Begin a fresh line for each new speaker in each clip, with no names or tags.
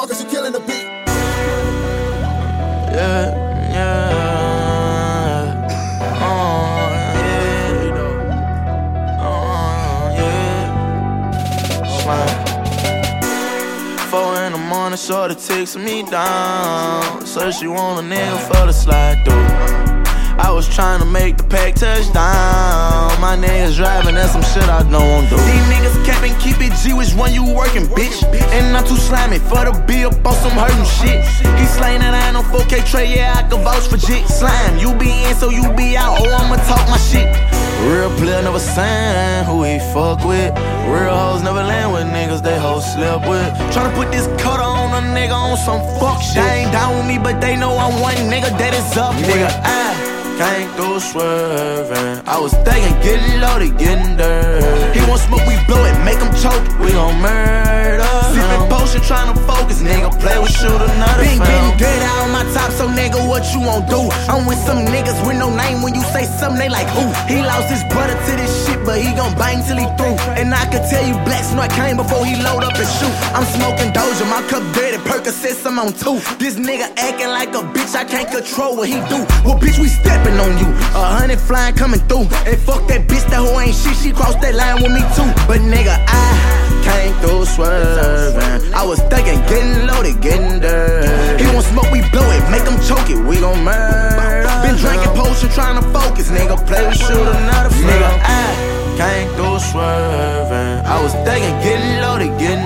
Marcus, you killing the beat.
Yeah, yeah. Oh, yeah. Oh, yeah. Slime. Four in the morning, shorty takes me down. So she want a nigga for the slide through. Was trying to make the pack touchdown. My niggas driving, that's some shit I don't do. These niggas capping, keep it G, which one you working, bitch? And I'm too slimy for the bill, on some hurting shit. He slain that I on 4K tray, yeah, I can vouch for jit. Slime, you be in, so you be out, oh, I'ma talk my shit. Real player never sign who he fuck with. Real hoes never land with niggas they hoes slept with. Tryna put this cutter on a nigga on some fuck shit. They ain't down with me, but they know I'm one nigga that is up, nigga. I Came through swerving. I was thinking, getting loaded, getting dirty. He want smoke, we blow it, make him choke. We gon' murder. Sippin' potion, tryna focus, nigga. Play with shoot another. Been getting good out on my top, so nigga, what you won't do? I'm with some niggas with no name. When you say something, they like ooh. He lost his brother to this shit, but he gon' bang till he through. And I could tell you, Black Snout came before he load up and shoot. I'm smoking Doja, my cup dirty, Percocets, I'm on two. This nigga acting like a bitch, I can't control what he do. Well, bitch, we steppin' on you. A hundred flying coming through. And fuck that bitch, that hoe ain't shit. She crossed that line with me too. But nigga, I came through swerving. I was thinking, getting loaded, getting dirty. He want smoke, we blow it, make him choke it. We gon' murder. Been drinking potion, trying to focus. Nigga, play with shoot another. Nigga, I came through swerving. I was thinking, getting loaded, getting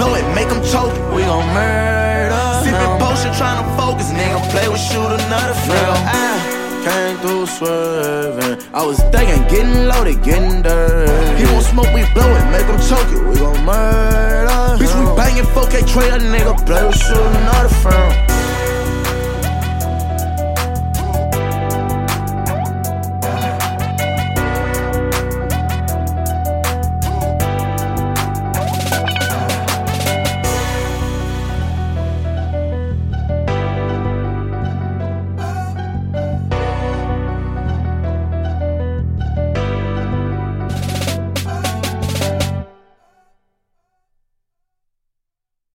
blow it, make him choke it. We gon' murder. Sipping potion, trying to focus. Nigga, play with shoot another film. I ah. came through swerving. I was thinking, getting loaded, getting dirty. He want smoke, we blow it, make him choke it. We gon' murder. Bitch, we banging 4K trade, a nigga play with shoot another film.